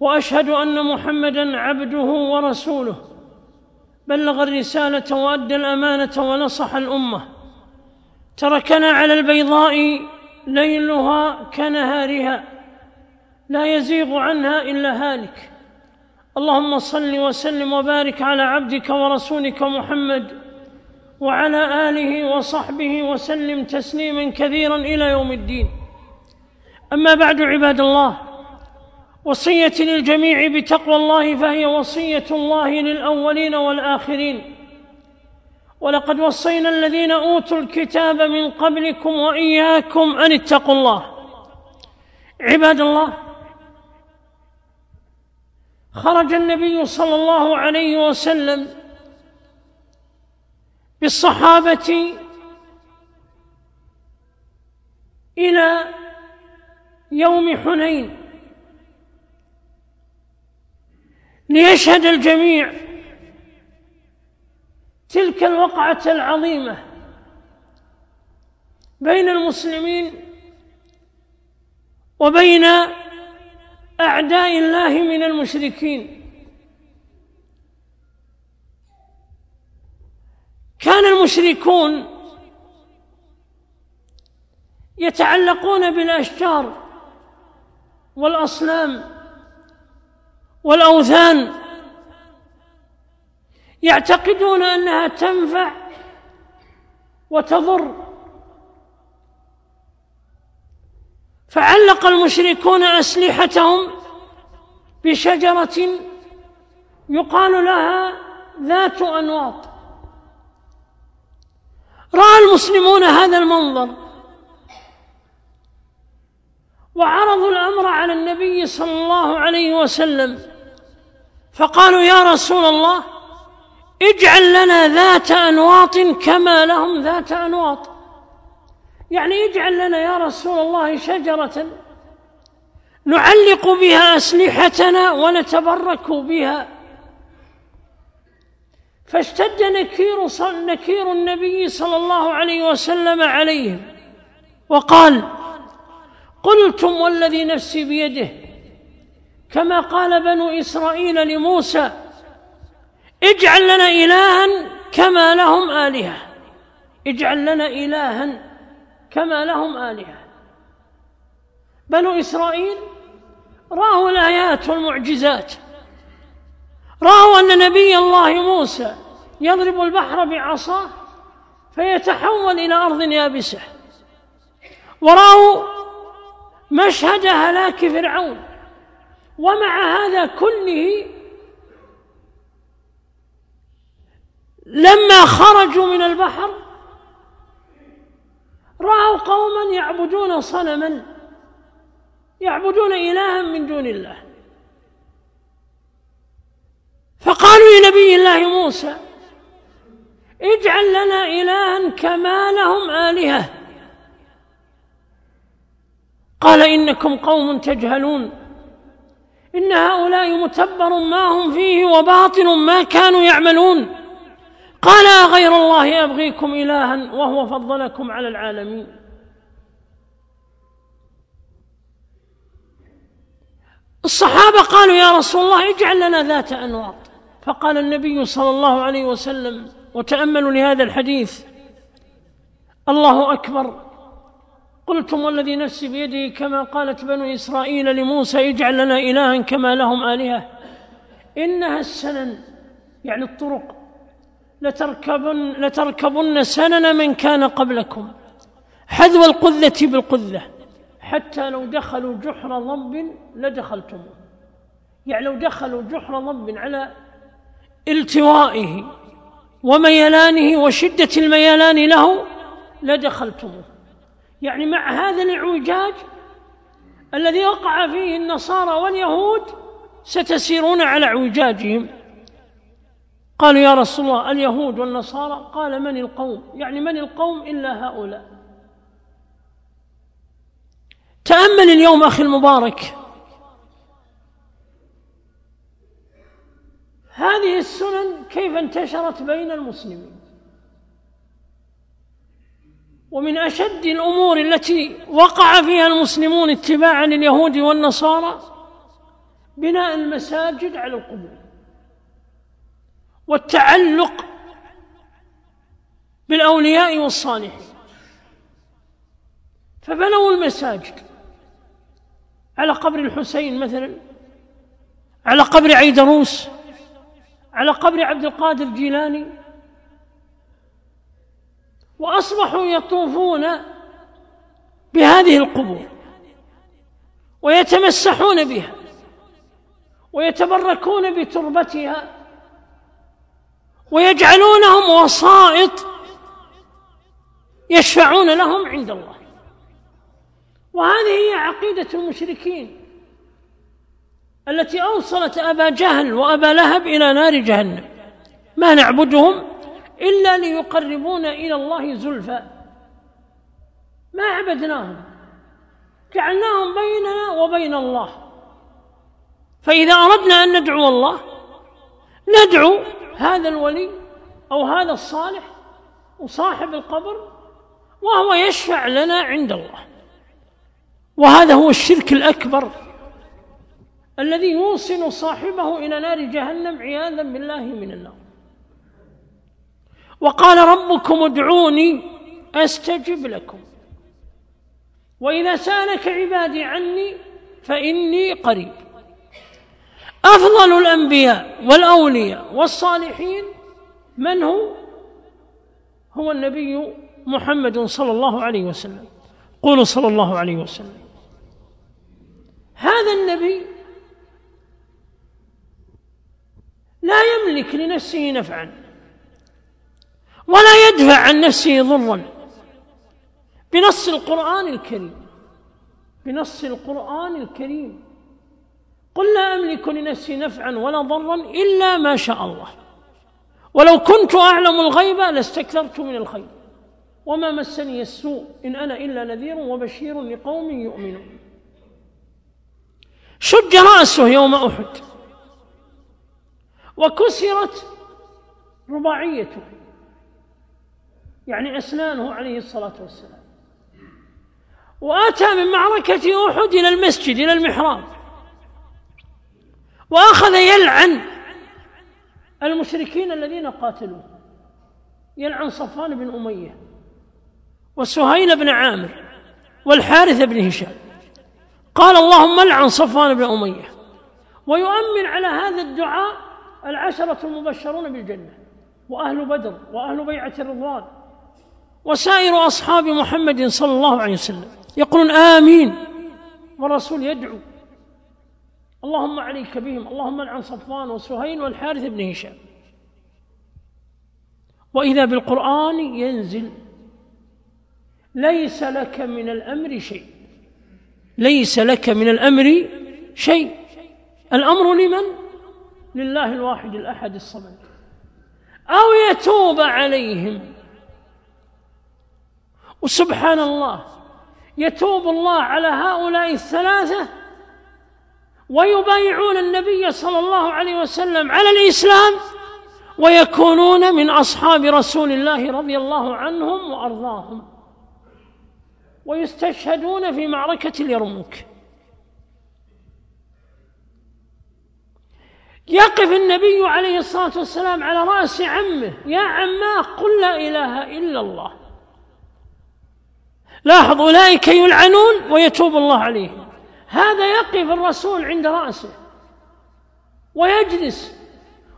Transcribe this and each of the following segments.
وأشهد أن محمدا عبده ورسوله. بلغ الرسالة وأدى الأمانة ونصح الأمة. تركنا على البيضاء ليلها كنهارها. لا يزيغ عنها إلا هالك. اللهم صل وسلم وبارك على عبدك ورسولك محمد وعلى آله وصحبه وسلم تسليما كثيرا إلى يوم الدين. أما بعد عباد الله وصية للجميع بتقوى الله فهي وصية الله للأولين والآخرين. ولقد وصينا الذين أوتوا الكتاب من قبلكم وإياكم أن اتقوا الله. عباد الله خرج النبي صلى الله عليه وسلم بالصحابة إلى يوم حنين. ليشهد الجميع تلك الوقعة العظيمة بين المسلمين وبين أعداء الله من المشركين. كان المشركون يتعلقون بالأشجار والأصنام والأوثان يعتقدون أنها تنفع وتضر. فعلق المشركون أسلحتهم بشجرة يقال لها ذات أنواط. رأى المسلمون هذا المنظر وعرضوا الأمر على النبي صلى الله عليه وسلم. فقالوا يا رسول الله اجعل لنا ذات أنواط كما لهم ذات أنواط. يعني اجعل لنا يا رسول الله شجرة نعلق بها أسلحتنا ونتبرك بها. فاشتد نكير نكير النبي صلى الله عليه وسلم عليهم وقال قلتم والذي نفسي بيده كما قال بنو إسرائيل لموسى اجعل لنا الها كما لهم آلهة. اجعل لنا الها كما لهم آلهة. بنو إسرائيل رأوا الآيات والمعجزات. رأوا أن نبي الله موسى يضرب البحر بعصاه فيتحول إلى أرض يابسة. ورأوا مشهد هلاك فرعون. ومع هذا كله لما خرجوا من البحر رأوا قوما يعبدون صنما يعبدون إلها من دون الله. فقالوا لنبي الله موسى اجعل لنا إلها كما لهم آلهة. قال إنكم قوم تجهلون. إن هؤلاء متبر ما هم فيه وباطل ما كانوا يعملون. قال غير الله أبغيكم الها وهو فضلكم على العالمين. الصحابة قالوا يا رسول الله اجعل لنا ذات أنواط. فقال النبي صلى الله عليه وسلم وتأملوا لهذا الحديث. الله أكبر. قلتم والذي نفسي بيده كما قالت بنو إسرائيل لموسى اجعل لنا إلها كما لهم آلهة. إنها السنن يعني الطرق. لتركبن لتركبن سنن من كان قبلكم. حذو القذة بالقذة. حتى لو دخلوا جحر ضب لدخلتموه يعني لو دخلوا جحر ضب على التوائه وميلانه وشدة الميلان له لدخلتموه يعني مع هذا الإعوجاج الذي وقع فيه النصارى واليهود ستسيرون على إعوجاجهم. قالوا يا رسول الله اليهود والنصارى قال من القوم؟ يعني من القوم؟ إلا هؤلاء. تأمل اليوم أخي المبارك. هذه السنن كيف انتشرت بين المسلمين؟ ومن أشد الأمور التي وقع فيها المسلمون اتباعا لليهود والنصارى بناء المساجد على القبور والتعلق بالأولياء والصالحين فبنوا المساجد على قبر الحسين مثلا على قبر عيدروس على قبر عبد القادر الجيلاني وأصبحوا يطوفون بهذه القبور ويتمسحون بها ويتبركون بتربتها ويجعلونهم وسائط يشفعون لهم عند الله. وهذه هي عقيدة المشركين التي أوصلت أبا جهل وأبا لهب إلى نار جهنم. ما نعبدهم إلا ليقربونا إلى الله زلفى. ما عبدناهم. جعلناهم بيننا وبين الله. فإذا أردنا أن ندعو الله ندعو هذا الولي أو هذا الصالح وصاحب القبر وهو يشفع لنا عند الله. وهذا هو الشرك الأكبر الذي يوصل صاحبه إلى نار جهنم عياذا بالله من النار. وقال ربكم ادعوني أستجب لكم. وإذا سألك عبادي عني فإني قريب. أفضل الأنبياء والأولياء والصالحين من هو؟ هو النبي محمد صلى الله عليه وسلم. قولوا صلى الله عليه وسلم. هذا النبي لا يملك لنفسه نفعا. ولا يدفع عن نفسه ضرا. بنص القرآن الكريم. بنص القرآن الكريم. قل لا أملك لنفسي نفعا ولا ضرا إلا ما شاء الله. ولو كنت أعلم الغيب لاستكثرت من الخير. وما مسني السوء إن أنا إلا نذير وبشير لقوم يؤمنون. شج رأسه يوم أحد. وكسرت رباعيته. يعني أسنانه عليه الصلاة والسلام. وأتى من معركة أحد إلى المسجد إلى المحراب. وأخذ يلعن المشركين الذين قاتلوه. يلعن صفوان بن أمية وسهيل بن عامر والحارث بن هشام. قال اللهم العن صفوان بن أمية ويؤمن على هذا الدعاء العشرة المبشرون بالجنة وأهل بدر وأهل بيعة الرضوان وسائر أصحاب محمد صلى الله عليه وسلم يقولون آمين والرسول يدعو. اللهم عليك بهم اللهم العن صفوان وسهيل والحارث بن هشام. وإذا بالقرآن ينزل ليس لك من الأمر شيء. ليس لك من الأمر شيء. الأمر لمن؟ لله الواحد الأحد الصمد. أو يتوب عليهم. وسبحان الله يتوب الله على هؤلاء الثلاثة ويبايعون النبي صلى الله عليه وسلم على الإسلام ويكونون من أصحاب رسول الله رضي الله عنهم وأرضاهم ويستشهدون في معركة اليرموك. يقف النبي عليه الصلاة والسلام على رأس عمه يا عماه قل لا إله إلا الله. لاحظ أولئك يلعنون ويتوب الله عليهم. هذا يقف الرسول عند رأسه. ويجلس.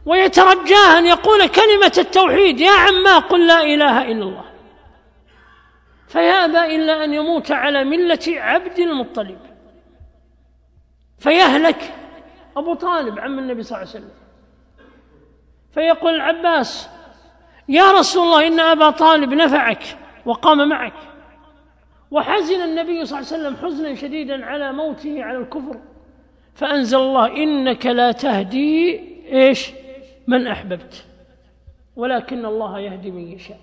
ويترجاه أن يقول كلمة التوحيد يا عما قل لا إله إلا الله. فيأبى إلا أن يموت على ملة عبد المطلب. فيهلك أبو طالب عم النبي صلى الله عليه وسلم. فيقول العباس يا رسول الله إن أبا طالب نفعك وقام معك. وحزن النبي صلى الله عليه وسلم حزنا شديدا على موته على الكفر. فأنزل الله إنك لا تهدي إيش؟ من أحببت. ولكن الله يهدي من يشاء.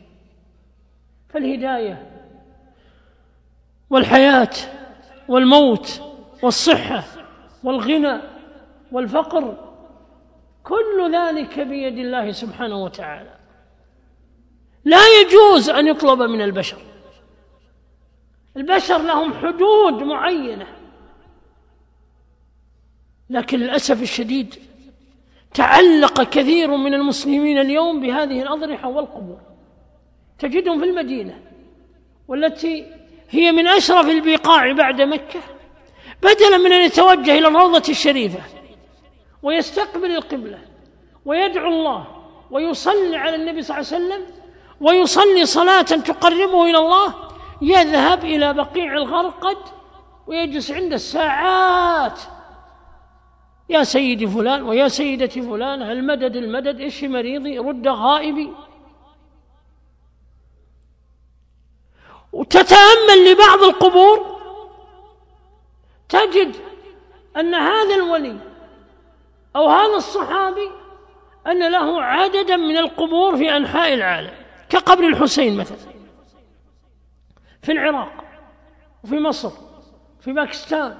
فالهداية والحياة والموت والصحة والغنى والفقر كل ذلك بيد الله سبحانه وتعالى. لا يجوز أن يطلب من البشر البشر لهم حدود معينة. لكن للأسف الشديد تعلق كثير من المسلمين اليوم بهذه الأضرحة والقبور. تجدهم في المدينة والتي هي من أشرف البقاع بعد مكة بدلا من أن يتوجه إلى الروضة الشريفة ويستقبل القبلة ويدعو الله ويصلي على النبي صلى الله عليه وسلم ويصلي صلاة تقربه إلى الله يذهب إلى بقيع الغرقد ويجلس عنده الساعات. يا سيدي فلان ويا سيدتي فلان المدد المدد؟ إيش مريضي؟ رد غائبي. وتتأمل لبعض القبور. تجد أن هذا الولي أو هذا الصحابي أن له عددا من القبور في أنحاء العالم كقبر الحسين مثلا. في العراق وفي مصر في باكستان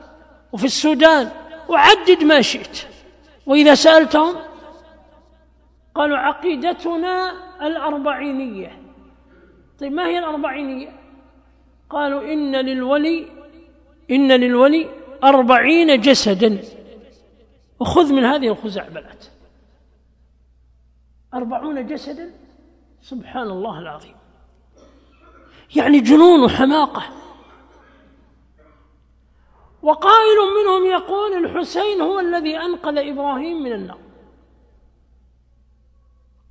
وفي السودان وعدد ما شئت. وإذا سألتهم قالوا عقيدتنا الأربعينية. طيب ما هي الأربعينية؟ قالوا إن للولي إن للولي أربعين جسدا. وخذ من هذه الخزعبلات أربعون جسدا؟ سبحان الله العظيم. يعني جنون وحماقة. وقائل منهم يقول الحسين هو الذي أنقذ إبراهيم من النار.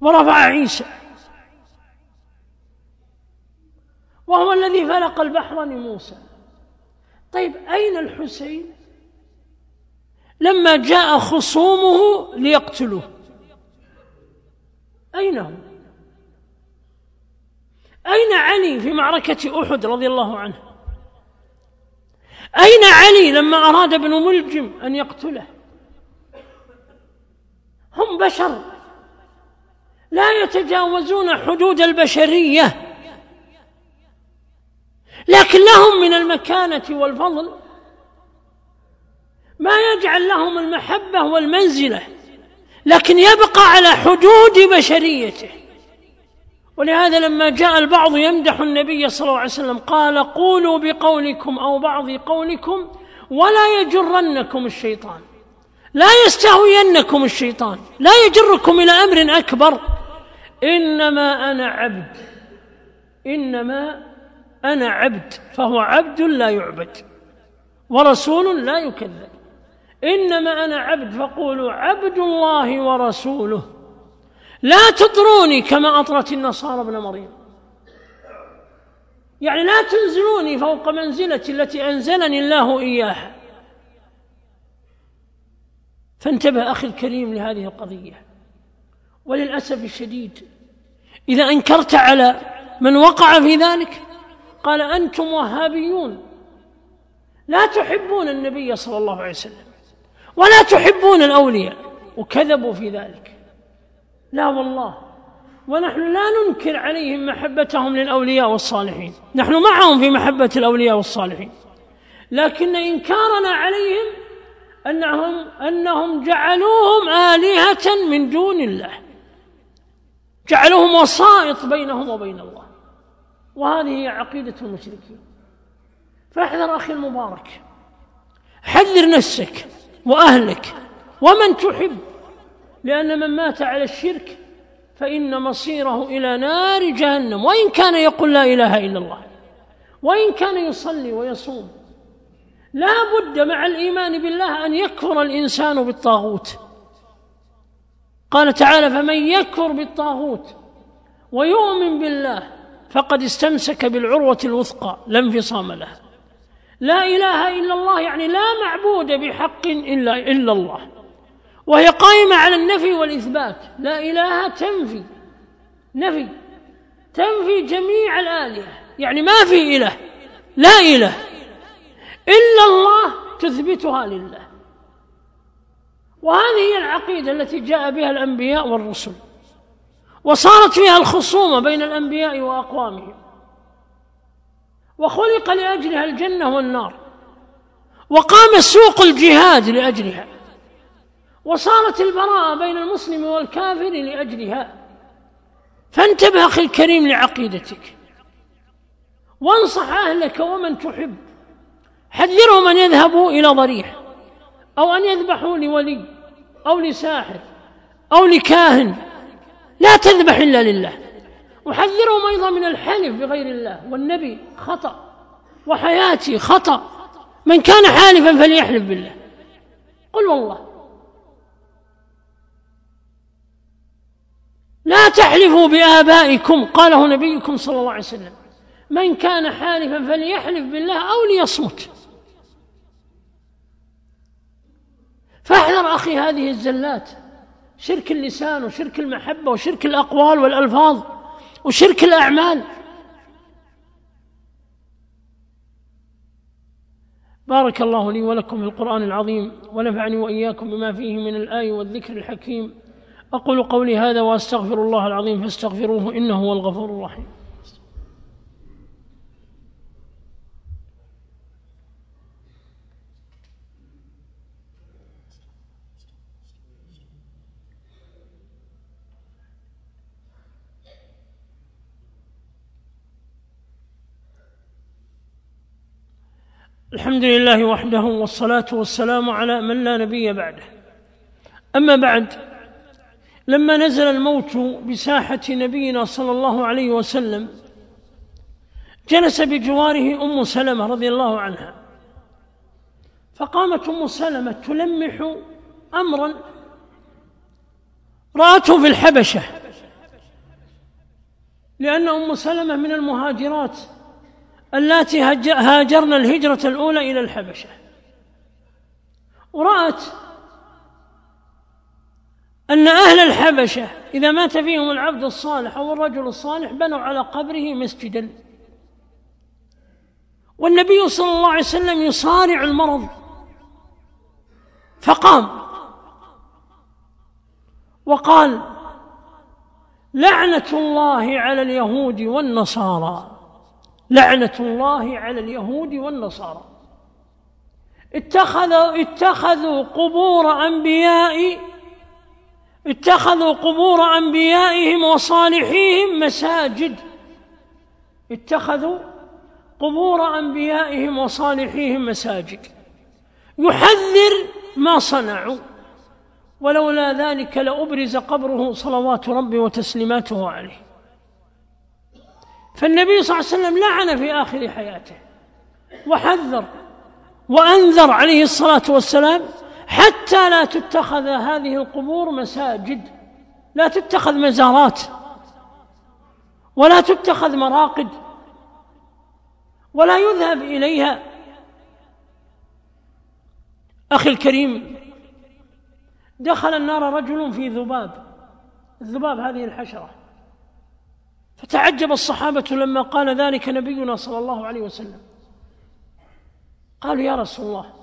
ورفع عيسى. وهو الذي فلق البحر لموسى. طيب أين الحسين؟ لما جاء خصومه ليقتلوه. أين هم أين علي في معركة أحد رضي الله عنه؟ أين علي لما أراد ابن ملجم أن يقتله؟ هم بشر. لا يتجاوزون حدود البشرية. لكن لهم من المكانة والفضل. ما يجعل لهم المحبة والمنزلة لكن يبقى على حدود بشريته. ولهذا لما جاء البعض يمدح النبي صلى الله عليه وسلم قال قولوا بقولكم أو بعض قولكم ولا يجرنكم الشيطان. لا يستهوينكم الشيطان. لا يجركم إلى أمر أكبر. إنما أنا عبد. إنما أنا عبد. فهو عبد لا يعبد. ورسول لا يكذب. إنما أنا عبد فقولوا عبد الله ورسوله. لا تطروني كما أطرت النصارى ابن مريم. يعني لا تنزلوني فوق منزلتي التي أنزلني الله إياها. فانتبه أخي الكريم لهذه القضية. وللأسف الشديد إذا أنكرت على من وقع في ذلك قال أنتم وهابيون. لا تحبون النبي صلى الله عليه وسلم ولا تحبون الأولياء وكذبوا في ذلك. لا والله. ونحن لا ننكر عليهم محبتهم للأولياء والصالحين. نحن معهم في محبة الأولياء والصالحين. لكن إنكارنا عليهم أنهم أنهم جعلوهم آلهة من دون الله. جعلوهم وسائط بينهم وبين الله. وهذه هي عقيدة المشركين. فاحذر أخي المبارك. حذر نفسك وأهلك ومن تحب. لأن من مات على الشرك فإن مصيره إلى نار جهنم. وإن كان يقول لا إله إلا الله وإن كان يصلي ويصوم لا بد مع الإيمان بالله أن يكفر الإنسان بالطاغوت. قال تعالى فمن يكفر بالطاغوت ويؤمن بالله فقد استمسك بالعروة الوثقى لا انفصام لها. لا إله إلا الله يعني لا معبود بحق إلا إلا الله. وهي قائمة على النفي والإثبات. لا إله تنفي. نفي. تنفي جميع الآلهة. يعني ما في إله. لا إله. إلا الله تثبتها لله. وهذه هي العقيدة التي جاء بها الأنبياء والرسل. وصارت فيها الخصومة بين الأنبياء وأقوامهم. وخلق لأجلها الجنة والنار. وقام سوق الجهاد لأجلها. وصارت البراءة بين المسلم والكافر لأجلها. فانتبه أخي الكريم لعقيدتك. وانصح أهلك ومن تحب. حذرهم أن يذهبوا إلى ضريح أو أن يذبحوا لولي أو لساحر أو لكاهن. لا تذبح إلا لله. أحذرهم أيضا من الحلف بغير الله. والنبي خطأ وحياتي خطأ. من كان حالفا فليحلف بالله. قل والله. لا تحلفوا بآبائكم قاله نبيكم صلى الله عليه وسلم. من كان حالفا فليحلف بالله أو ليصمت. فاحذر أخي هذه الزلات. شرك اللسان وشرك المحبة وشرك الأقوال والألفاظ وشرك الأعمال. بارك الله لي ولكم في القرآن العظيم ونفعني وإياكم بما فيه من الآي والذكر الحكيم. أقول قولي هذا وأستغفر الله العظيم فاستغفروه إنه هو الغفور الرحيم. الحمد لله وحده والصلاة والسلام على من لا نبي بعده. أما بعد لما نزل الموت بساحة نبينا صلى الله عليه وسلم جلس بجواره أم سلمة رضي الله عنها. فقامت أم سلمة تلمح أمرا رأته في الحبشة. لأن أم سلمة من المهاجرات اللاتي هاجرن الهجرة الأولى إلى الحبشة. ورأت أن أهل الحبشة إذا مات فيهم العبد الصالح أو الرجل الصالح بنوا على قبره مسجدا. والنبي صلى الله عليه وسلم يصارع المرض فقام وقال لعنة الله على اليهود والنصارى لعنة الله على اليهود والنصارى. اتخذوا اتخذوا قبور أنبياء اتخذوا قبور أنبيائهم وصالحيهم مساجد. اتخذوا قبور أنبيائهم وصالحيهم مساجد. يحذر ما صنعوا. ولولا ذلك لأبرز قبره صلوات ربي وتسليماته عليه. فالنبي صلى الله عليه وسلم لعن في آخر حياته. وحذر. وأنذر عليه الصلاة والسلام حتى لا تتخذ هذه القبور مساجد. لا تتخذ مزارات. ولا تتخذ مراقد. ولا يذهب إليها. أخي الكريم دخل النار رجل في ذباب. الذباب هذه الحشرة. فتعجب الصحابة لما قال ذلك نبينا صلى الله عليه وسلم. قالوا يا رسول الله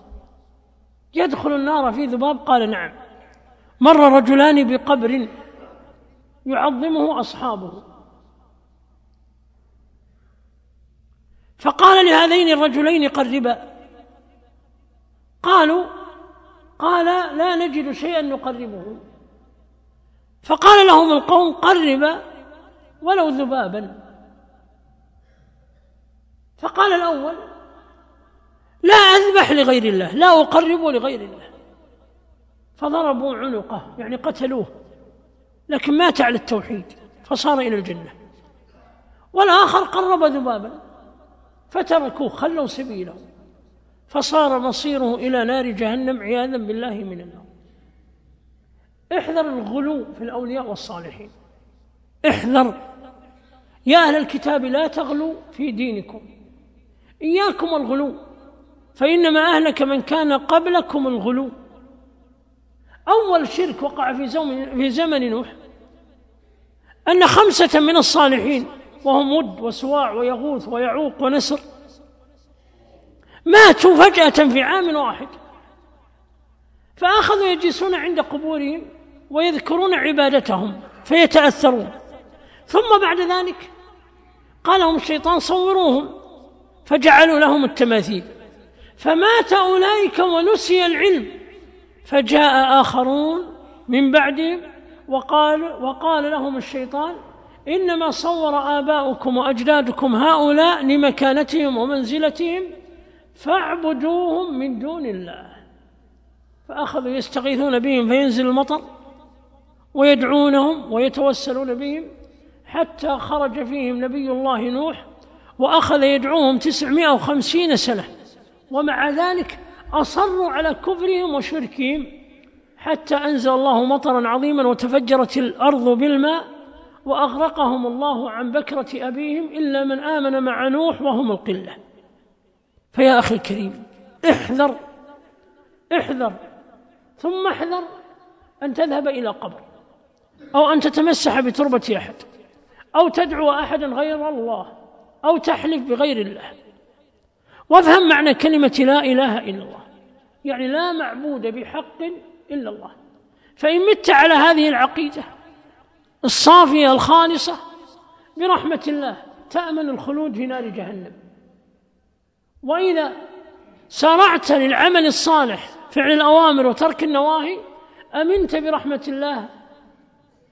يدخل النار في ذباب؟ قال نعم. مر رجلان بقبر يعظمه أصحابه. فقال لهذين الرجلين قربا قالوا قال لا نجد شيئا نقربه. فقال لهم القوم قرب ولو ذبابا. فقال الأول لا أذبح لغير الله لا أقرب لغير الله. فضربوا عنقه يعني قتلوه لكن مات على التوحيد فصار إلى الجنة. والآخر قرب ذبابا فتركوه خلوا سبيله فصار مصيره إلى نار جهنم عياذا بالله من النار. احذر الغلو في الأولياء والصالحين. احذر. يا أهل الكتاب لا تغلوا في دينكم. إياكم الغلو. فإنما أهلك من كان قبلكم الغلو. أول شرك وقع في زمن, في زمن نوح أن خمسة من الصالحين وهم ود وسواع ويغوث ويعوق ونسر ماتوا فجأة في عام واحد. فأخذوا يجلسون عند قبورهم ويذكرون عبادتهم فيتأثرون. ثم بعد ذلك قال لهم الشيطان صوروهم فجعلوا لهم التماثيل. فمات أولئك ونسي العلم. فجاء آخرون من بعدهم وقال وقال لهم الشيطان إنما صور آباؤكم وأجدادكم هؤلاء لمكانتهم ومنزلتهم فاعبدوهم من دون الله. فأخذوا يستغيثون بهم فينزل المطر ويدعونهم ويتوسلون بهم حتى خرج فيهم نبي الله نوح وأخذ يدعوهم تسعمائة وخمسين سنة. ومع ذلك أصروا على كفرهم وشركهم حتى أنزل الله مطرا عظيما وتفجرت الأرض بالماء وأغرقهم الله عن بكرة أبيهم إلا من آمن مع نوح وهم القلة. فيا أخي الكريم احذر احذر ثم احذر أن تذهب إلى قبر أو أن تتمسح بتربة أحد أو تدعو أحدا غير الله أو تحلف بغير الله. وافهم معنى كلمة لا إله إلا الله. يعني لا معبود بحق إلا الله. فإن مت على هذه العقيدة الصافية الخالصة برحمة الله تأمن الخلود في نار جهنم. وإذا سارعت للعمل الصالح فعل الأوامر وترك النواهي أمنت برحمة الله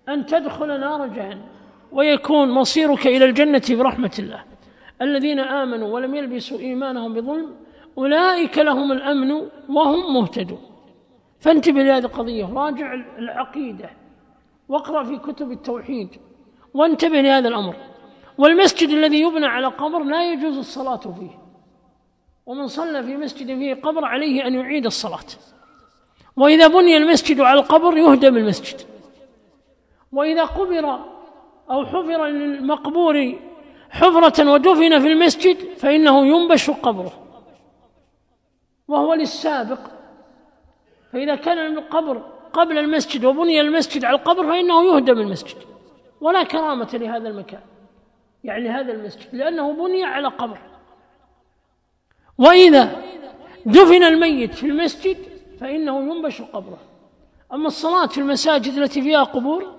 أن تدخل نار جهنم ويكون مصيرك إلى الجنة برحمة الله. الذين آمنوا ولم يلبسوا إيمانهم بظلم أولئك لهم الأمن وهم مهتدون. فانتبه لهذه القضية راجع العقيدة واقرأ في كتب التوحيد وانتبه لهذا الأمر. والمسجد الذي يبنى على قبر لا يجوز الصلاة فيه. ومن صلى في مسجد فيه قبر عليه أن يعيد الصلاة. وإذا بني المسجد على القبر يهدم المسجد. وإذا قبر أو حفر للمقبور حفرة ودفن في المسجد فإنه ينبش قبره. وهو للسابق. فإذا كان القبر قبل المسجد وبني المسجد على القبر فإنه يهدم المسجد ولا كرامة لهذا المكان. يعني لهذا المسجد. لأنه بني على قبر. وإذا دفن الميت في المسجد فإنه ينبش قبره. أما الصلاة في المساجد التي فيها قبور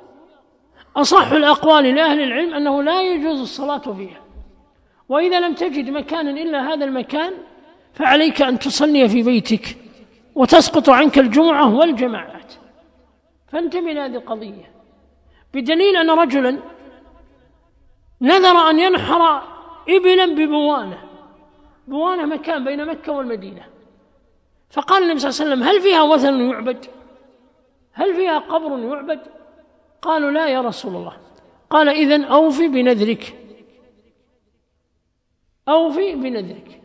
أصح الأقوال لأهل العلم أنه لا يجوز الصلاة فيها. وإذا لم تجد مكانا إلا هذا المكان فعليك أن تصلي في بيتك وتسقط عنك الجمعة والجماعات. فانتبه لهذه القضية. بدليل أن رجلا نذر أن ينحر إبلا ببوانة. بوانة مكان بين مكة والمدينة. فقال النبي صلى الله عليه وسلم هل فيها وثن يعبد؟ هل فيها قبر يعبد؟ قالوا لا يا رسول الله. قال إذن أوفي بنذرك. أوفي بنذرك.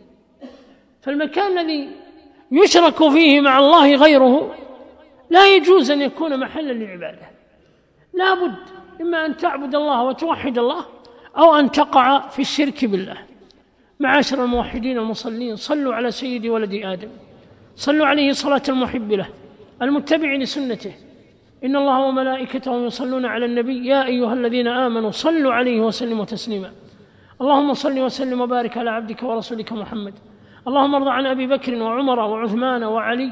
فالمكان الذي يشرك فيه مع الله غيره لا يجوز أن يكون محلا للعبادة. لا بد إما أن تعبد الله وتوحد الله أو أن تقع في الشرك بالله. معاشر الموحدين المصلين صلوا على سيد ولد آدم. صلوا عليه صلاة المحب له المتبع لسنته. إن الله وملائكته يصلون على النبي يا أيها الذين آمنوا صلوا عليه وسلموا تسليما. اللهم صل وسلم وبارك على عبدك ورسولك محمد. اللهم ارض عن أبي بكر وعمر وعثمان وعلي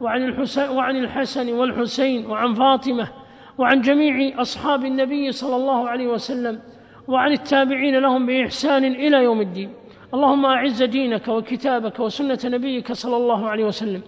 وعن الحسين, وعن الحسن والحسين وعن فاطمة وعن جميع أصحاب النبي صلى الله عليه وسلم وعن التابعين لهم بإحسان إلى يوم الدين. اللهم أعز دينك وكتابك وسنة نبيك صلى الله عليه وسلم.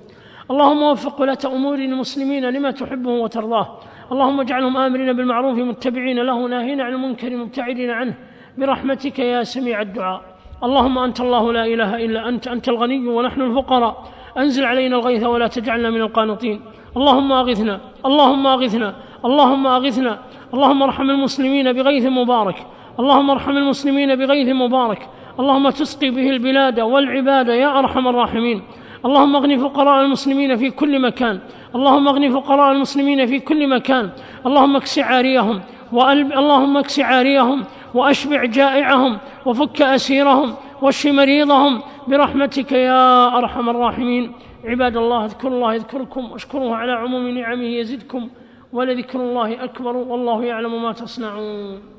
اللهم وفق ولاة أمور المسلمين لما تحبه وترضاه. اللهم اجعلهم آمرين بالمعروف متبعين له ناهين عن المنكر مبتعدين عنه. برحمتك يا سميع الدعاء. اللهم أنت الله لا إله إلا أنت أنت الغني ونحن الفقراء. أنزل علينا الغيث ولا تجعلنا من القانطين. اللهم أغثنا اللهم أغثنا اللهم أغثنا. اللهم ارحم المسلمين بغيث مبارك. اللهم ارحم المسلمين بغيث مبارك. اللهم تسقي به البلاد والعباد يا أرحم الراحمين. اللهم اغن فقراء المسلمين في كل مكان. اللهم اغن فقراء المسلمين في كل مكان. اللهم إكس عاريهم وألب اللهم إكس عاريهم وأشبع جائعهم وفك أسيرهم واشف مريضهم برحمتك يا أرحم الراحمين. عباد الله اذكروا الله يذكركم واشكروه على عموم نعمه يزدكم ولذكر الله أكبر والله يعلم ما تصنعون.